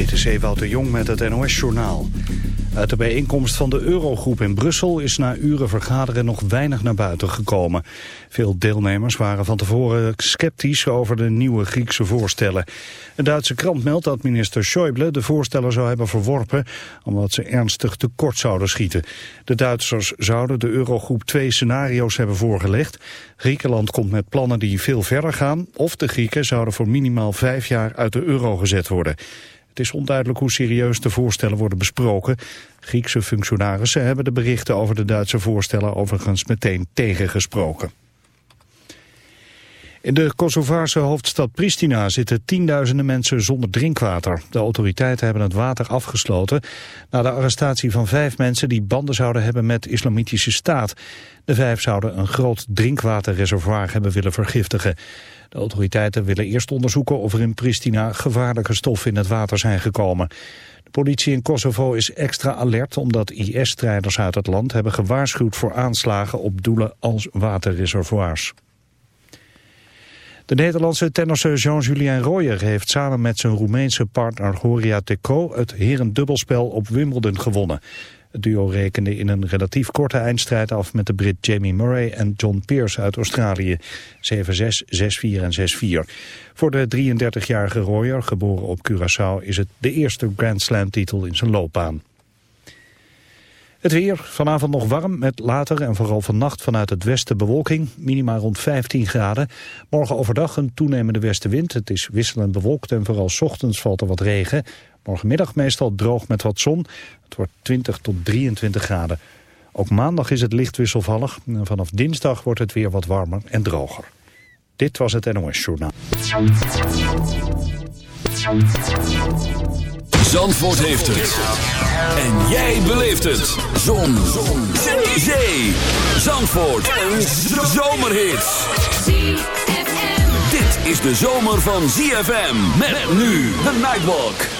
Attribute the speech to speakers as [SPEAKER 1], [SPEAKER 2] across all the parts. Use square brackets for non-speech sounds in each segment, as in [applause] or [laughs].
[SPEAKER 1] Dit is de Jong met het NOS-journaal. Uit de bijeenkomst van de Eurogroep in Brussel is na uren vergaderen nog weinig naar buiten gekomen. Veel deelnemers waren van tevoren sceptisch over de nieuwe Griekse voorstellen. Een Duitse krant meldt dat minister Schäuble de voorstellen zou hebben verworpen omdat ze ernstig tekort zouden schieten. De Duitsers zouden de Eurogroep twee scenario's hebben voorgelegd. Griekenland komt met plannen die veel verder gaan of de Grieken zouden voor minimaal vijf jaar uit de euro gezet worden. Het is onduidelijk hoe serieus de voorstellen worden besproken. Griekse functionarissen hebben de berichten over de Duitse voorstellen overigens meteen tegengesproken. In de Kosovaarse hoofdstad Pristina zitten tienduizenden mensen zonder drinkwater. De autoriteiten hebben het water afgesloten na de arrestatie van vijf mensen die banden zouden hebben met islamitische staat. De vijf zouden een groot drinkwaterreservoir hebben willen vergiftigen. De autoriteiten willen eerst onderzoeken of er in Pristina gevaarlijke stoffen in het water zijn gekomen. De politie in Kosovo is extra alert omdat IS-strijders uit het land hebben gewaarschuwd voor aanslagen op doelen als waterreservoirs. De Nederlandse tennisser Jean-Julien Royer heeft samen met zijn Roemeense partner Horia Teco het herendubbelspel op Wimbledon gewonnen. Het duo rekende in een relatief korte eindstrijd af met de Brit Jamie Murray en John Pearce uit Australië. 7-6, 6-4 en 6-4. Voor de 33-jarige Royer, geboren op Curaçao, is het de eerste Grand Slam titel in zijn loopbaan. Het weer, vanavond nog warm met later en vooral vannacht vanuit het westen bewolking. Minima rond 15 graden. Morgen overdag een toenemende westenwind. Het is wisselend bewolkt en vooral ochtends valt er wat regen. Morgenmiddag meestal droog met wat zon. Het wordt 20 tot 23 graden. Ook maandag is het licht wisselvallig. En vanaf dinsdag wordt het weer wat warmer en droger. Dit was het NOS Journaal.
[SPEAKER 2] Zandvoort heeft het. En jij beleeft het. Zon. Zon. Zee. Zandvoort. Een zomerhit. Dit is de zomer van ZFM. Met nu de Nightwalk.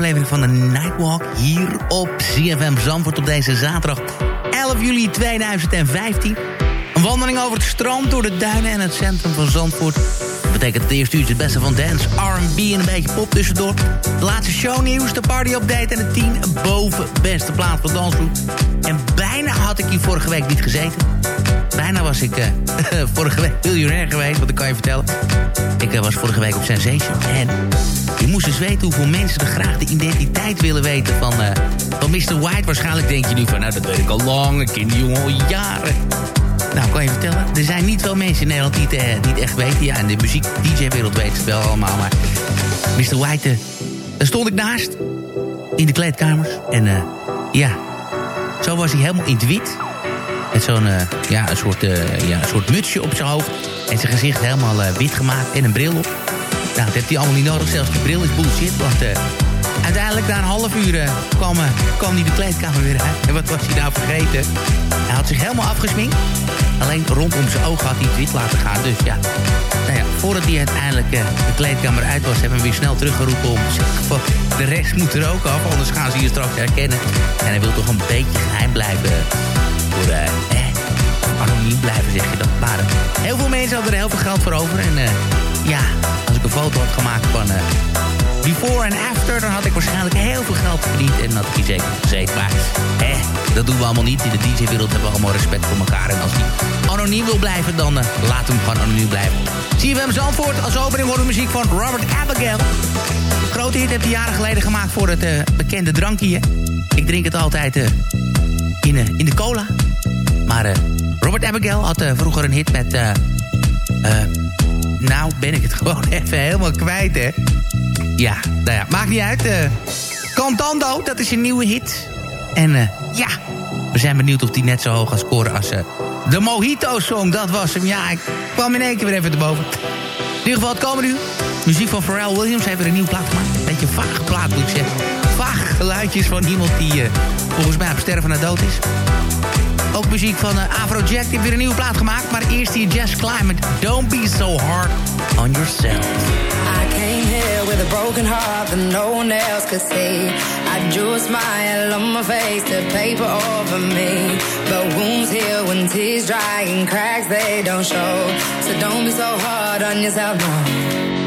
[SPEAKER 3] Aflevering van de Nightwalk hier op CFM Zandvoort op deze zaterdag 11 juli 2015. Een wandeling over het strand, door de duinen en het centrum van Zandvoort. Dat betekent het eerste uurtje het beste van dance, R&B en een beetje pop tussendoor. De laatste shownieuws, de party-update en de 10 boven beste plaats van dansgroep. En bijna had ik hier vorige week niet gezeten. Bijna was ik uh, [laughs] vorige week miljonair geweest, wat ik kan je vertellen. Ik uh, was vorige week op Sensation en je moest eens weten hoeveel mensen graag de identiteit willen weten van, uh, van Mr. White. Waarschijnlijk denk je nu van, nou dat weet ik al lang, ik ken die jongen al jaren. Nou, kan je vertellen, er zijn niet veel mensen in Nederland die het niet echt weten. Ja, in de muziek-dj-wereld weten het wel allemaal, maar Mr. White, daar stond ik naast. In de kleedkamers. En ja, zo was hij helemaal in. Met zo'n ja, een soort, ja, een soort mutsje op zijn hoofd. En zijn gezicht helemaal wit gemaakt en een bril op. Nou, dat heeft hij allemaal niet nodig. Zelfs die bril is bullshit. Want uiteindelijk na een half uur kwam, kwam hij de kleedkamer weer uit. En wat was hij nou vergeten? Hij had zich helemaal afgesminkt. Alleen rondom zijn ogen had hij het wit laten gaan. Dus ja, nou ja voordat hij uiteindelijk de kleedkamer uit was... hebben we weer snel teruggeroepen om te zeggen de rest moet er ook af, anders gaan ze je straks herkennen. En hij wil toch een beetje geheim blijven voor... eh, anoniem blijven, zeg je dat. Maar heel veel mensen hadden er heel veel geld voor over. En ja, als ik een foto had gemaakt van uh, before en after... dan had ik waarschijnlijk heel veel geld verdiend en had ik hier zeker. Maar eh, dat doen we allemaal niet. In de DJ-wereld hebben we allemaal respect voor elkaar. En als hij anoniem wil blijven, dan laat hem gewoon anoniem blijven. Zie je hem Zandvoort. Als opening horen muziek van Robert Abigail. Grote hit heeft hij jaren geleden gemaakt voor het uh, bekende drankje. Ik drink het altijd in de cola. Maar Robert Abigail had vroeger een hit met... Nou ben ik het gewoon [laughs] even helemaal kwijt, hè. Ja, nou ja, maakt niet uit. Cantando, dat is een nieuwe hit. En ja, we zijn benieuwd of die net zo hoog gaat scoren als de Mojito-song. Dat was hem. Ja, ik kwam in één keer weer even te boven. In ieder geval, het komen nu. Muziek van Pharrell Williams heeft weer een nieuwe plaat gemaakt. Een beetje vage plaat, moet ik zeggen. Vage geluidjes van iemand die volgens mij op sterven naar dood is. Ook muziek van uh, Afrojack. Die heeft weer een nieuwe plaat gemaakt. Maar eerst die Jazz Climate. Don't be so hard on yourself.
[SPEAKER 4] I came here with a broken heart that no one else could see. I drew a smile on my face to paper over me. But wounds heal when tears dry and cracks they don't show. So don't be so hard on yourself, no.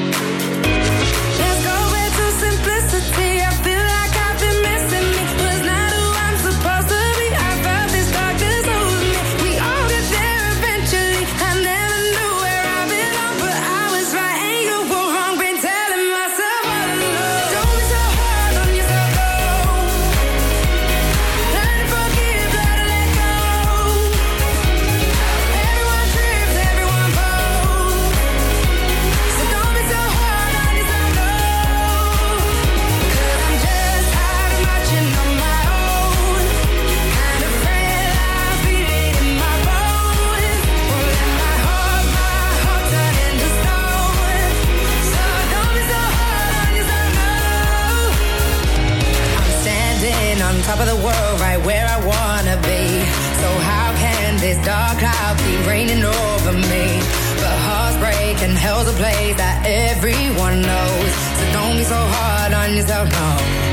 [SPEAKER 4] Of the world, right where I wanna be. So how can this dark cloud keep raining over me? But hearts break and hell's a place that everyone knows. So don't be so hard on yourself, no.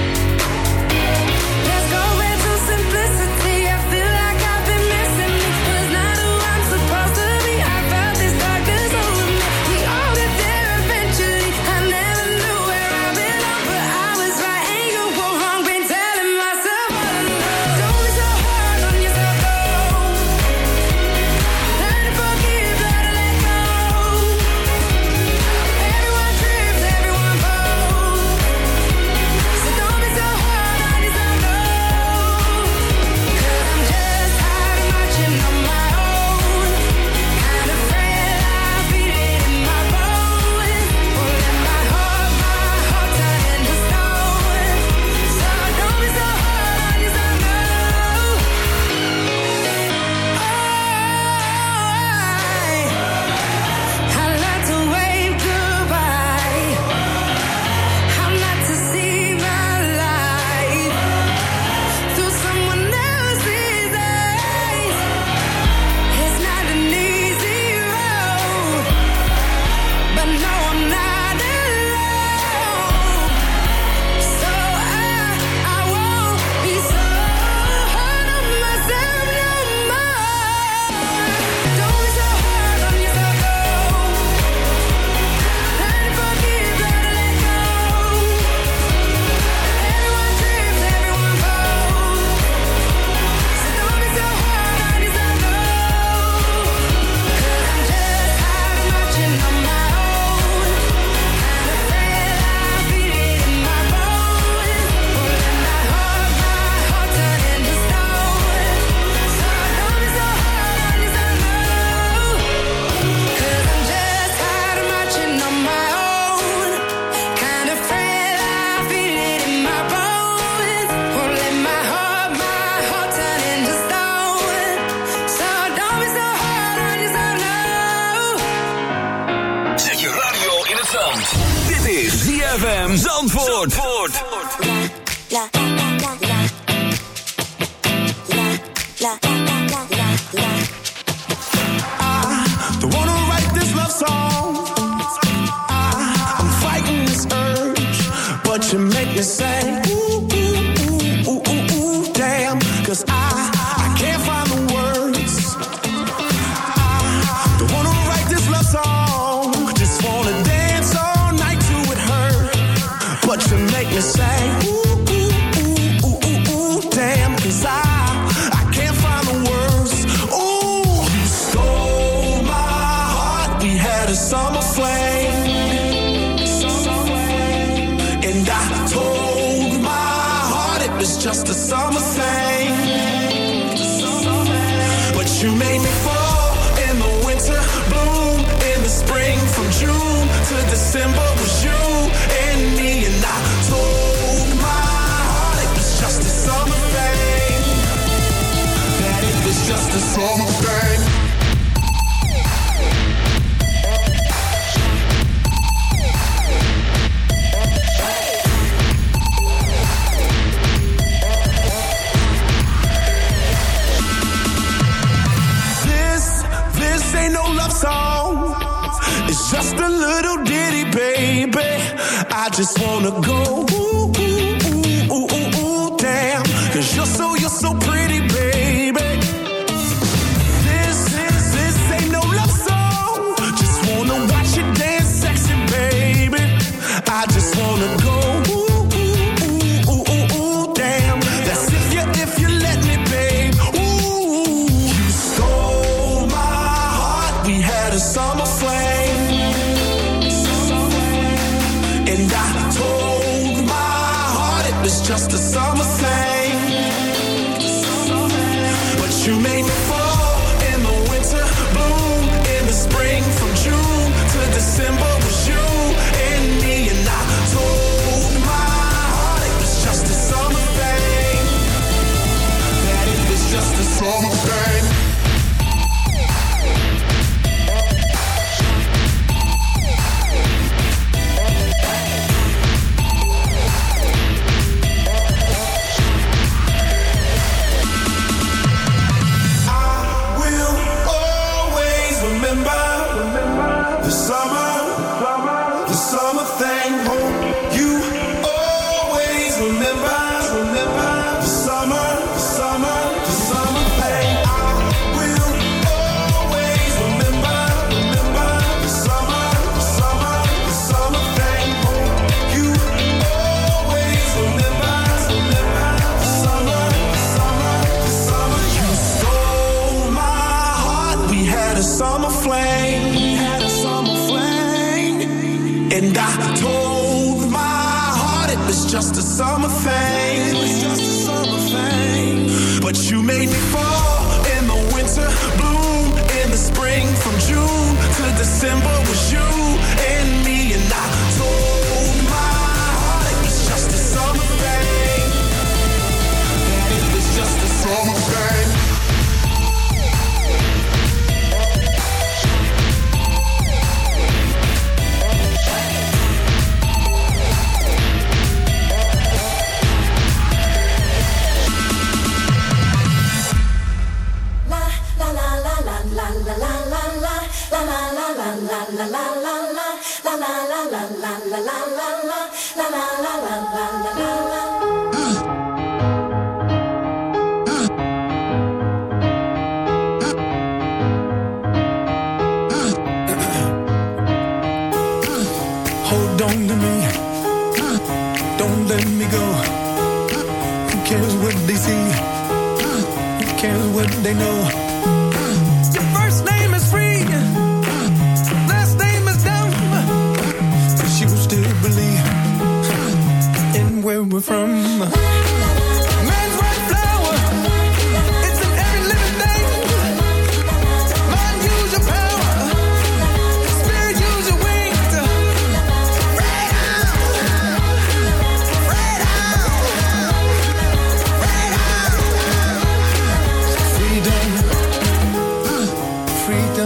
[SPEAKER 5] Just wanna go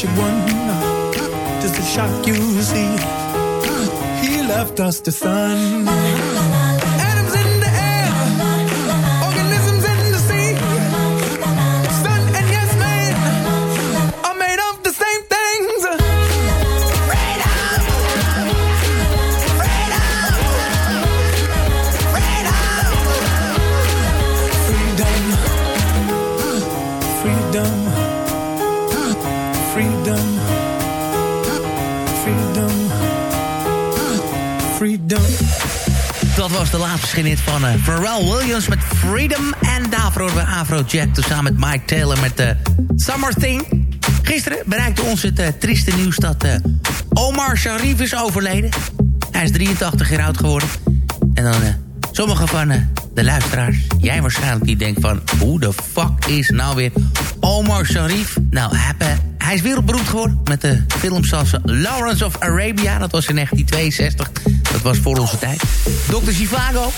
[SPEAKER 5] catch it just a shock you see. He left us to sun.
[SPEAKER 3] Was de laatste schenit van eh, Pharrell Williams met Freedom. En daarvoor horen we Afrojack samen met Mike Taylor met de Summer Thing. Gisteren bereikte ons het eh, trieste nieuws dat eh, Omar Sharif is overleden. Hij is 83 jaar oud geworden. En dan sommige van de luisteraars, jij waarschijnlijk die denkt van... hoe de fuck is nou weer Omar Sharif? Nou, hij, is wereldberoemd geworden met de films zoals Lawrence of Arabia. Dat was in 1962. Dat was voor onze tijd. Dr. Zivago,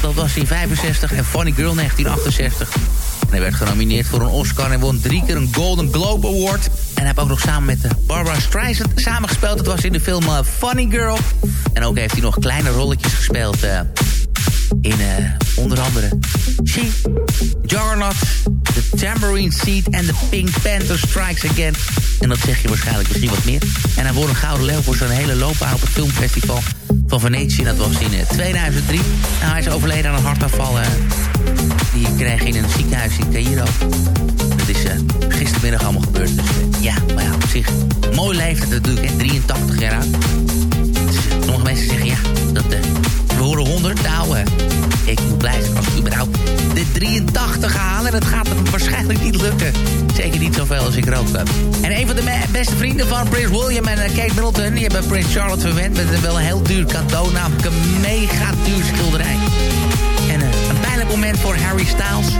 [SPEAKER 3] dat was in 65. En Funny Girl 1968. En hij werd genomineerd voor een Oscar en won drie keer een Golden Globe Award. En hij heeft ook nog samen met eh, Barbara Streisand samengespeeld. Dat was in de film eh, Funny Girl. En ook heeft hij nog kleine rolletjes gespeeld... eh, in eh, onder andere She, Juggernaut, The Tambourine Seed en The Pink Panther Strikes Again. En dat zeg je waarschijnlijk misschien wat meer. En hij won een Gouden Leeuw voor zijn hele loopbaan op het filmfestival van Venetië. En dat was in eh, 2003. Nou, hij is overleden aan een hartaanval. eh, die kreeg in een ziekenhuis in Cairo. Dat is eh, gistermiddag allemaal gebeurd. Dus eh, ja, maar ja, op zich, mooi leeftijd natuurlijk, hè, 83 jaar oud. Sommige mensen zeggen, ja, dat, eh, we horen 100. Nou, eh, ik moet blij zijn als ik überhaupt de 83 haal. En dat gaat waarschijnlijk niet lukken. Zeker niet zoveel als ik rook heb. En een van de beste vrienden van Prince William en eh, Kate Middleton... die hebben Prince Charlotte verwend met een wel heel duur cadeau... namelijk een mega duur schilderij. En een pijnlijk moment voor Harry Styles.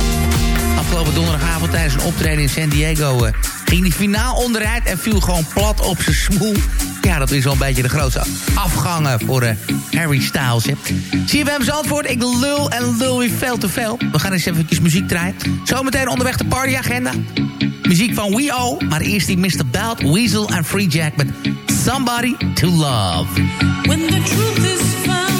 [SPEAKER 3] Afgelopen donderdagavond tijdens een optreden in San Diego... ging hij finaal onderuit en viel gewoon plat op zijn smoel. Ja, dat is wel een beetje de grootste afgangen voor eh, Harry Styles. Zie je hem antwoord? Ik lul en lul weer veel te veel. We gaan eens even muziek draaien. Zometeen onderweg de partyagenda. Muziek van We O, maar eerst die Mr. Belt, Weasel en Free Jack met Somebody to Love.
[SPEAKER 6] When the truth is found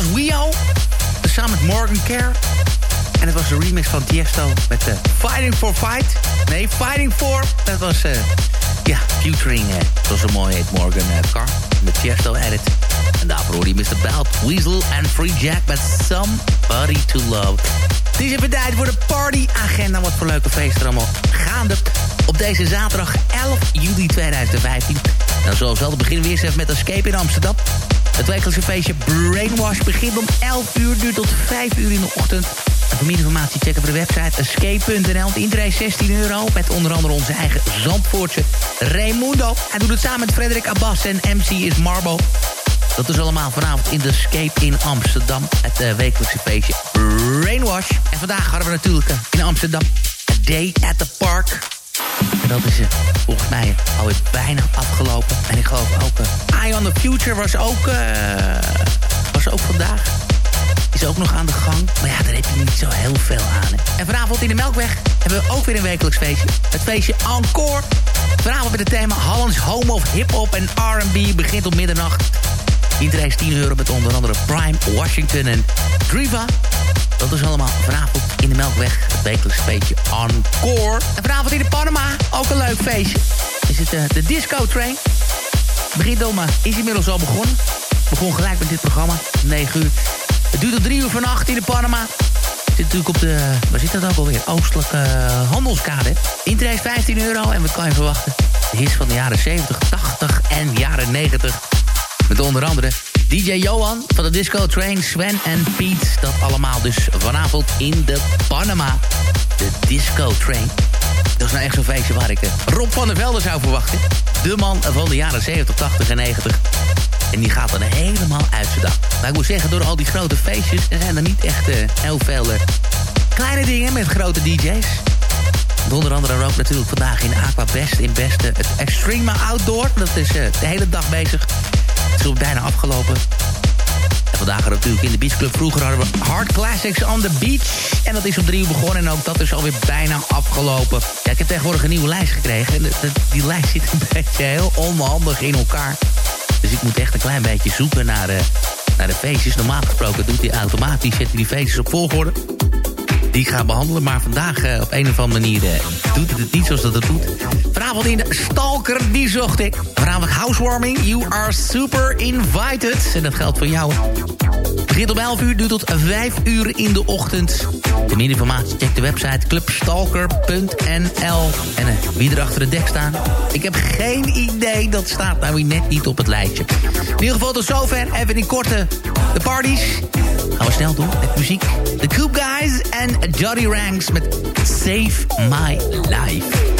[SPEAKER 3] was Wio. Samen met Morgan Care. En het was een remix van Tiesto met eh, Fighting for Fight. Nee, Fighting for. Dat was, eh, ja, featuring, eh, zoals zo mooi heet, Morgan Carr. De Tiesto edit. En daarvoor hoorde je Mr. Belt, Weasel en Free Jack met Somebody to Love. Het is even voor de partyagenda. Wat voor leuke feesten allemaal gaande. Op deze zaterdag 11 juli 2015. Nou, zoals wel, beginnen we eerst even met Escape in Amsterdam. Het wekelijkse feestje Brainwash begint om 11 uur, duurt tot 5 uur in de ochtend. En voor meer informatie checken we de website escape.nl. Het intree is 16 euro, met onder andere onze eigen Zandvoortse Raimundo. Hij doet het samen met Frederik Abbas en MC is Marbo. Dat is allemaal vanavond in de Escape in Amsterdam. Het eh, wekelijkse feestje Brainwash. En vandaag hadden we natuurlijk eh, in Amsterdam A Day at the Park. En dat is eh, volgens mij alweer bijna afgelopen. En ik geloof ook... eh, Eye on the Future was ook, eh, was ook vandaag. Is ook nog aan de gang. Maar ja, daar heb je niet zo heel veel aan. En vanavond in de Melkweg hebben we ook weer een wekelijks feestje. Het feestje Encore. Vanavond met het thema Hollands Home of Hip Hop en R&B begint om middernacht. Iedereen is 10 euro met onder andere Prime, Washington en Driva. Dat is allemaal vanavond in de Melkweg. Het wekelijks feestje Encore. En vanavond in de Panama ook een leuk feestje. Is het eh, de Disco Train. Begint om, eh, is inmiddels al begonnen. Begon gelijk met dit programma, 9 uur. Het duurt tot 3 uur vannacht in de Panama. Zit natuurlijk op de, waar zit dat ook alweer? Oostelijke eh, handelskade. Intree is 15 euro en wat kan je verwachten? De hits van de jaren 70, 80 en jaren 90. Met onder andere DJ Johan van de Disco Train, Sven en Piet. Dat allemaal dus vanavond in de Panama. De Disco Train. Dat is nou echt zo'n feestje waar ik eh, Rob van der Velde zou verwachten. De man van de jaren 70, 80 en 90. En die gaat dan helemaal uit zijn dak. Maar ik moet zeggen, door al die grote feestjes... er zijn er niet echt eh, heel veel eh, kleine dingen met grote DJ's. Onder andere ook natuurlijk vandaag in Aqua Best in Beste het Extreme Outdoor. Dat is de hele dag bezig. Het is bijna afgelopen. En vandaag hadden we natuurlijk in de Beach Club. Vroeger hadden we Hard Classics on the Beach. En dat is om drie uur begonnen. En ook dat is alweer bijna afgelopen. Ja, ik heb tegenwoordig een nieuwe lijst gekregen. En de- de- die lijst zit een [laughs] beetje heel onhandig in elkaar. Dus ik moet echt een klein beetje zoeken naar, eh, naar de feestjes. Normaal gesproken doet hij automatisch, zet hij die feestjes op volgorde die ik ga behandelen. Maar vandaag eh, op een of andere manier eh, doet het het niet zoals dat het doet. Vanavond in de Stalker, die zocht ik. Vanavond housewarming. You are super invited. En dat geldt voor jou. Begint om 11 uur, duurt tot 5 uur in de ochtend. Voor meer informatie check de website clubstalker.nl. En eh, wie er achter het dek staat. Ik heb geen idee, dat staat nou weer net niet op het lijstje. In ieder geval tot zover. Even in korte de parties. Gaan we snel doen met muziek. The Coop Guys en Johnny Ranks met Save My Life.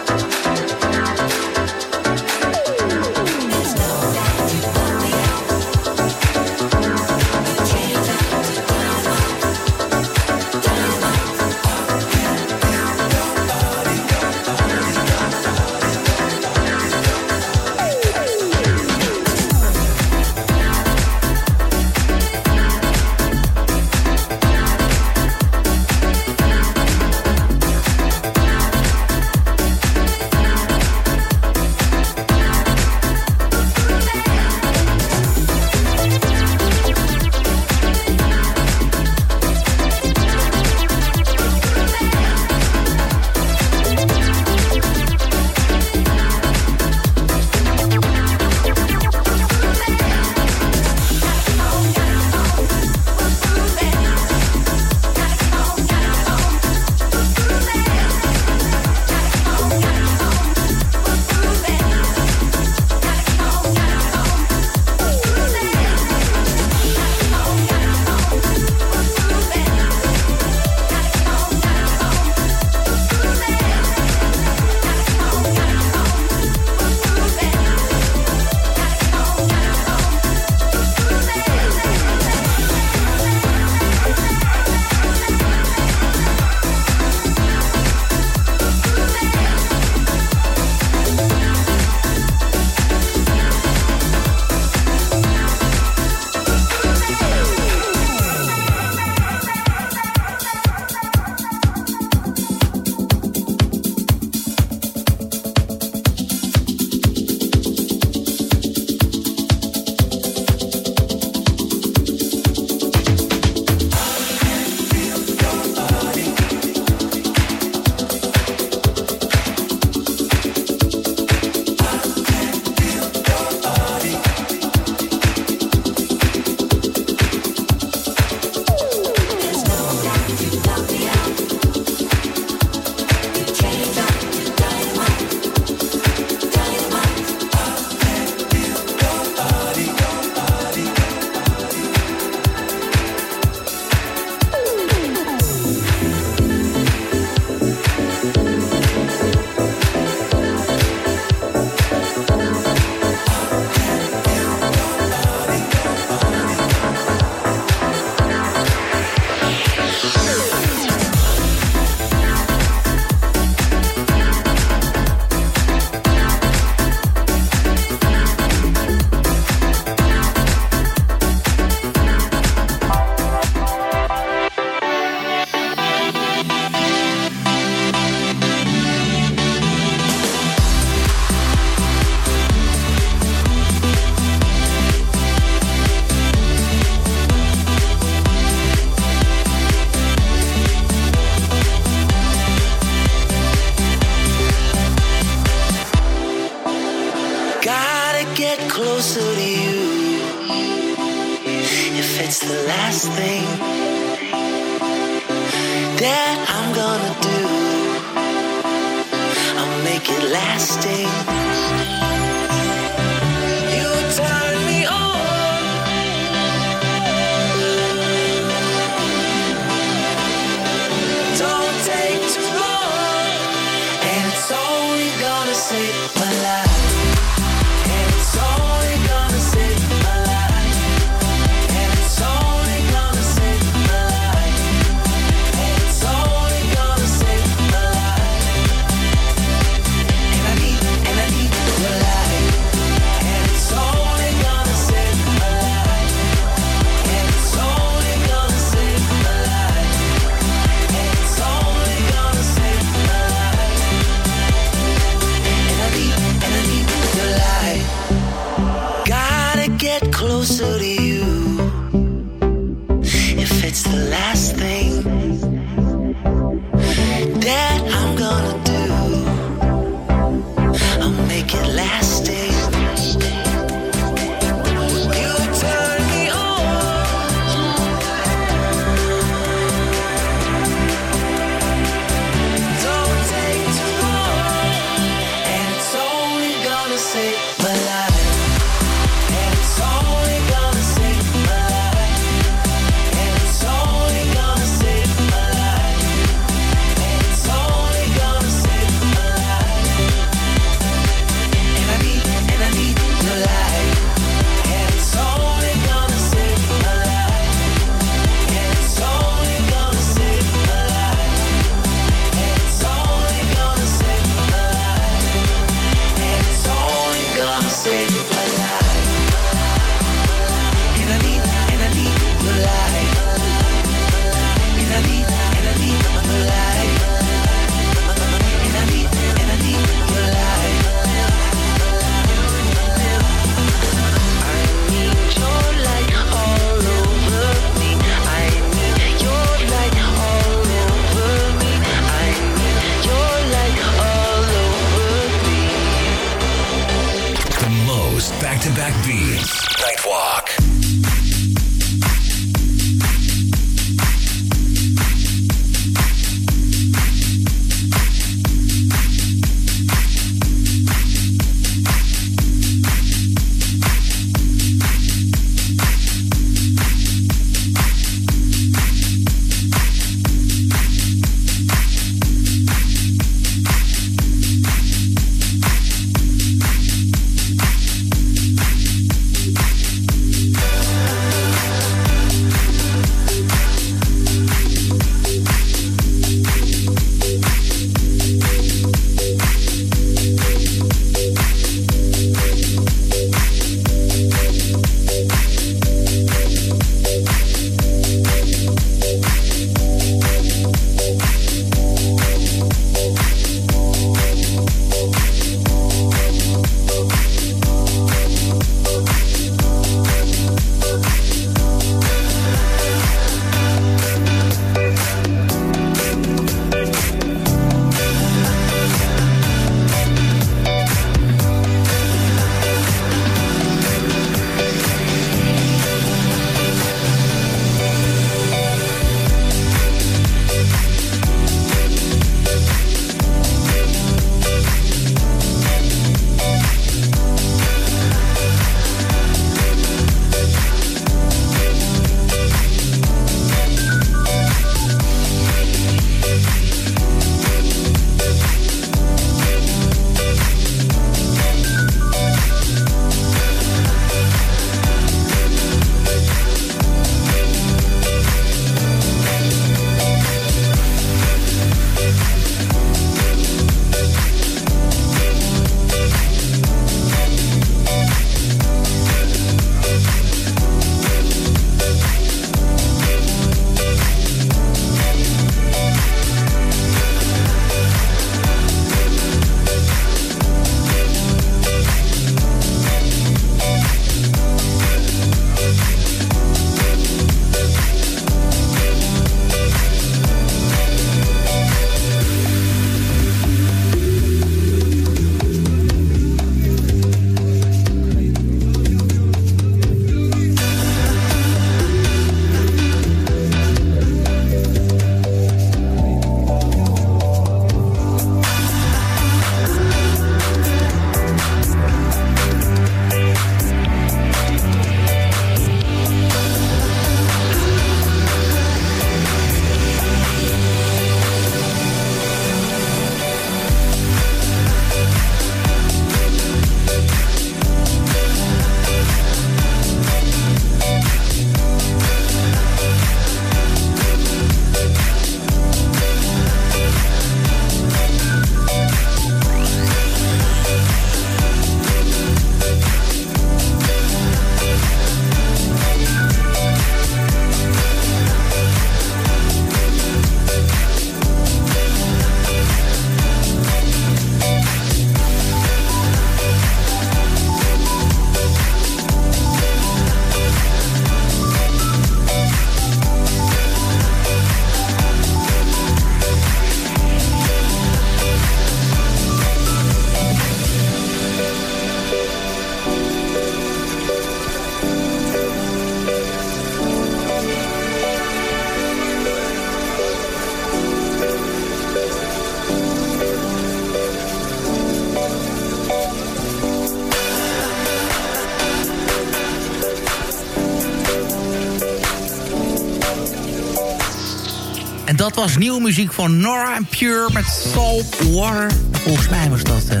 [SPEAKER 3] Was nieuwe muziek van Nora en Pure met Salt Water. Volgens mij was dat eh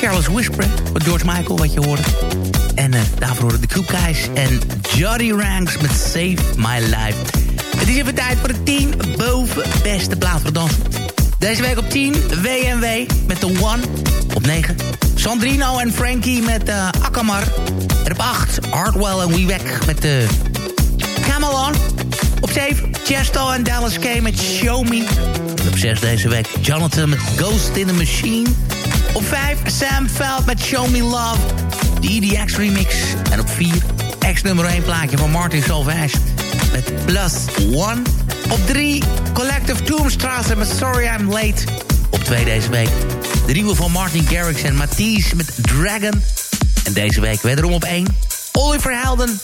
[SPEAKER 3] Careless Whisper van George Michael, wat je hoorde. En eh, daarvoor hoorden de Coop en Jody Ranks met Save My Life. Het is even tijd voor de 10 boven beste plaat voor dansen. Deze week op 10 WMW met de One. Op 9 Sandrino en Frankie met eh Akamar. En op 8 Hardwell en Weewek met de Camelon. Op 7 Chesto en Dallas K met Show Me. Op 6 deze week Jonathan met Ghost in the Machine. Op 5 Sam Veld met Show Me Love. De EDX remix. En op 4 ex nummer 1 plaatje van Martin Salvage met Plus One. Op 3 Collective Tombstrasse met Sorry I'm Late. Op 2 deze week de nieuwe van Martin Garrix en Matisse met Dragon. En deze week wederom op 1 Oliver Helden.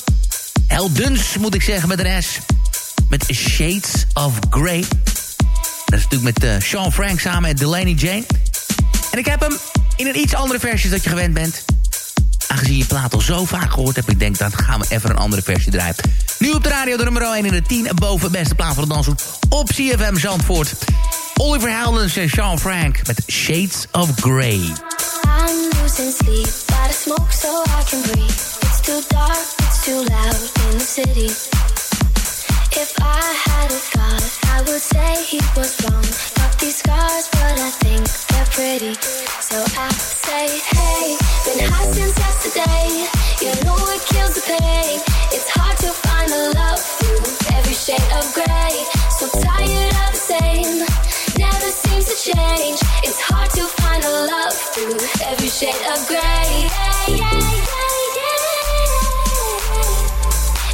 [SPEAKER 3] Heldens moet ik zeggen met een S. Met Shades of Grey. Dat is natuurlijk met eh, Sean Frank samen en Delaney Jane. En ik heb hem in een iets andere versie dat je gewend bent. Aangezien je plaat al zo vaak gehoord hebt, ik denk dan gaan we even een andere versie draaien. Nu op de radio de nummer 1 in de 10 en boven beste plaat van de danshoek op CFM Zandvoort. Oliver Heldens en Sean Frank met Shades of Grey.
[SPEAKER 7] I'm losing sleep, smoke so I can breathe. It's too dark, it's too loud in the city.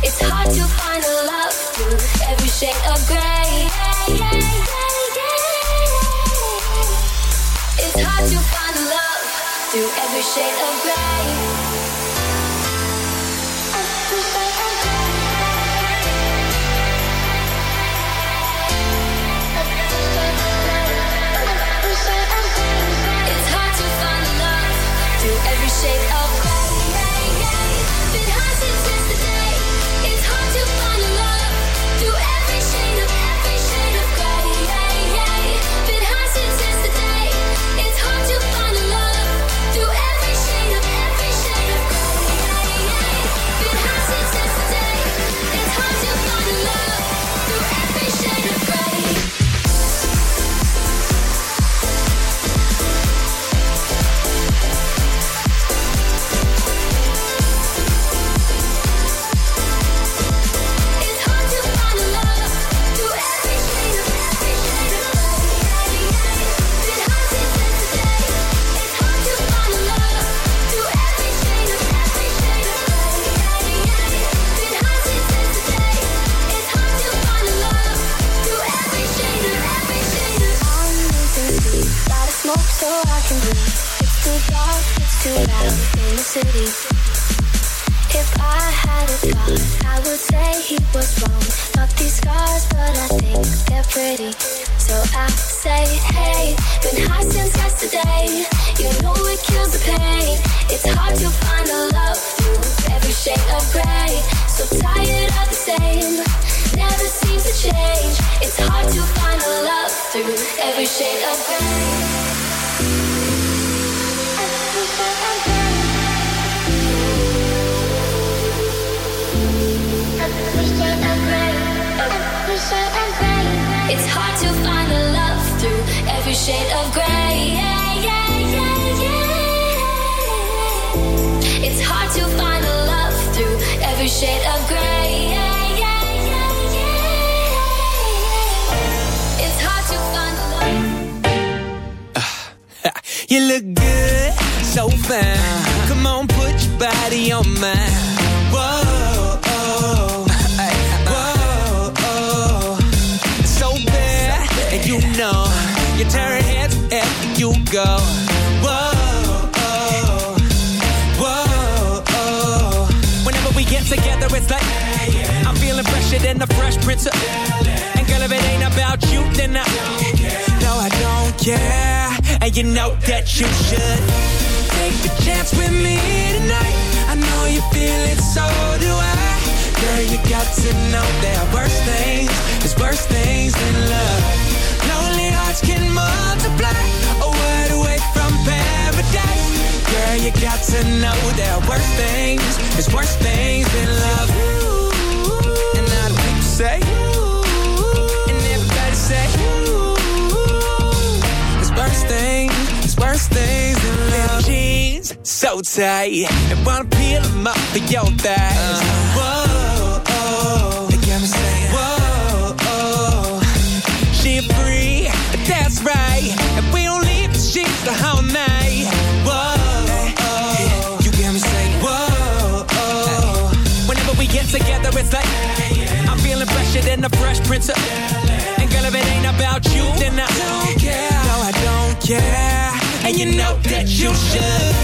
[SPEAKER 7] It's hard to find a love through every shade of gray. So tired of the same, never seems to change. It's hard to find a love through every shade of
[SPEAKER 8] look good, so fine. Uh-huh. Come on, put your body on mine. Whoa, oh, uh-huh. whoa, oh. So bad, and you know you turn heads after you go. Whoa, oh, whoa, oh. Whenever we get together, it's like I'm feeling fresher than the Fresh Prince of. And girl, if it ain't about you, then I. No, I don't care. And you know that you should take the chance with me tonight. I know you feel it, so do I. Girl, you got to know there are worse things. There's worse things than love. Lonely hearts can multiply. A word away from paradise. Girl, you got to know there are worse things. There's worse things than love. And people say. There's worse things than love. Jeans so tight. And wanna peel them up for your thighs. Whoa, oh. They got me saying. Whoa, oh. She free, that's right. And we don't leave the sheets the whole night. Whoa, oh. You got me saying, whoa, oh. Whenever we get together, it's like I'm feeling fresher than the fresh prince of. And girl, if it ain't about you, then I don't care. No, I don't care. And you know that you should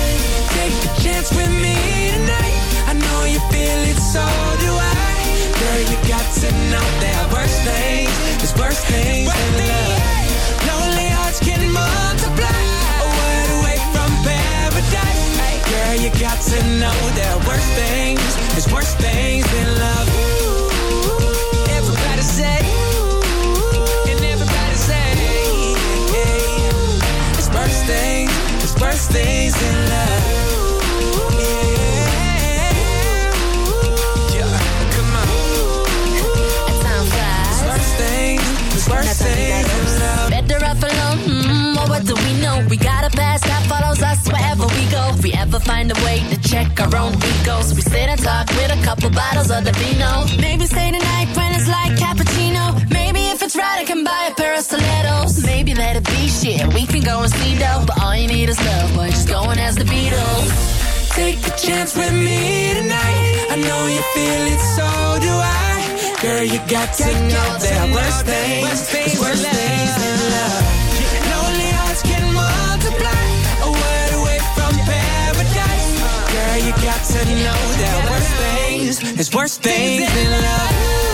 [SPEAKER 8] take a chance with me tonight. I know you feel it, so do I. Girl, you got to know there are worse things. There's worse things than love. Lonely hearts can multiply. A word away from paradise. Girl, you got to know there are worse things. There's worse things than love.
[SPEAKER 9] Check our own egos, we sit and talk with a couple bottles of the vino. Maybe stay the night when it's like cappuccino. Maybe if it's right, I can buy a pair of stilettos. Maybe let it be shit, we can go and see though. But all you need is love, boy, just go and ask the Beatles.
[SPEAKER 8] Take a chance with me tonight. I know you feel it, so do I. Girl, you got to know there are worse things. Worse things than love. To know there are worse things. There's worse things than love.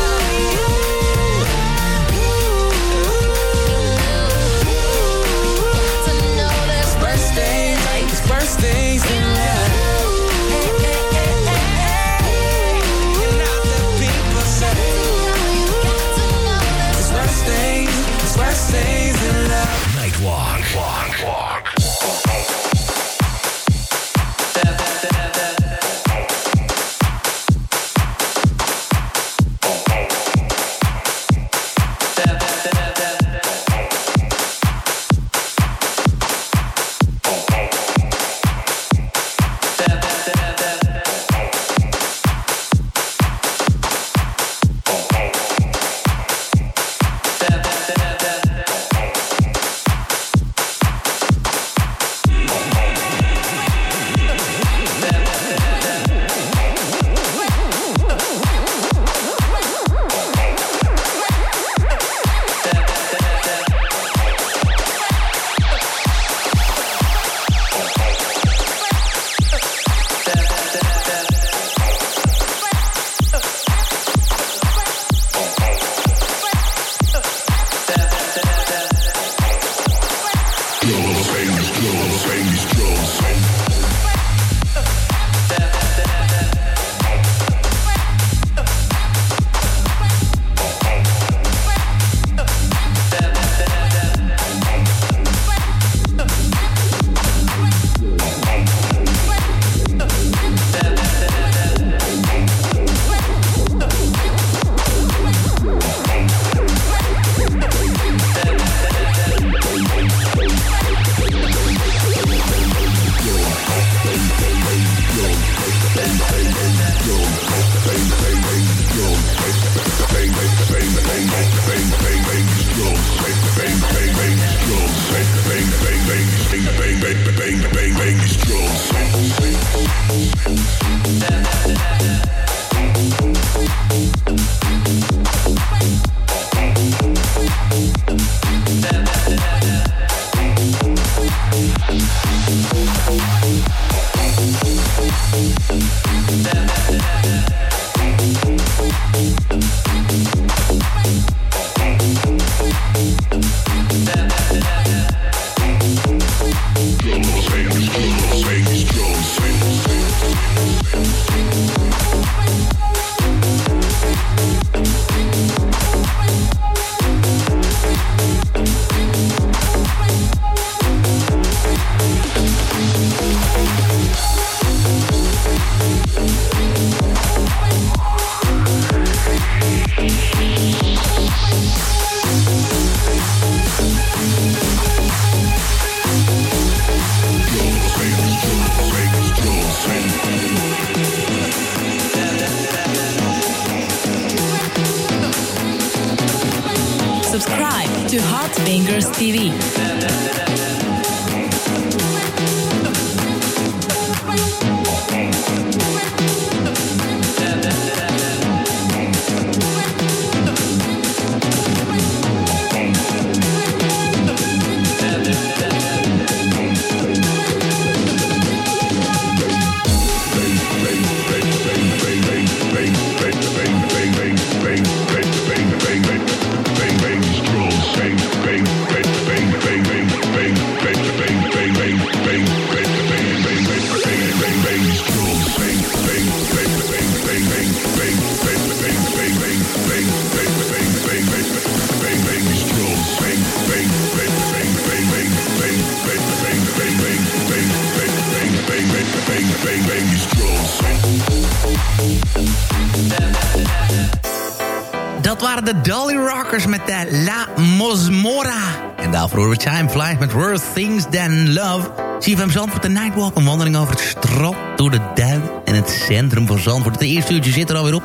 [SPEAKER 8] Things Than Love.
[SPEAKER 3] CFM Zandvoort, de Nightwalk, een wandeling over het strand... door de duin en het centrum van Zandvoort. Het eerste uurtje zit er alweer op.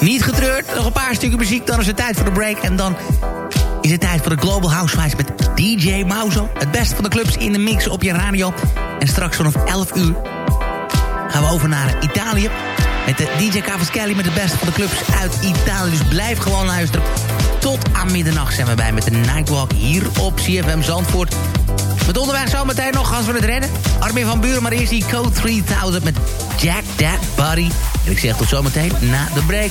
[SPEAKER 3] Niet getreurd, nog een paar stukken muziek, dan is het tijd voor de break... en dan is het tijd voor de Global Housewives met DJ Mauzo. Het beste van de clubs in de mix op je radio. En straks vanaf 11 uur gaan we over naar Italië. Met de DJ Cavaschelli met het beste van de clubs uit Italië. Dus blijf gewoon luisteren. Tot aan middernacht zijn we bij met de Nightwalk hier op CFM Zandvoort. Met onderweg zometeen nog als we het redden. Armin van Buren, maar eerst die Code 3000 met Jack That Body. En ik zeg tot zometeen na de break.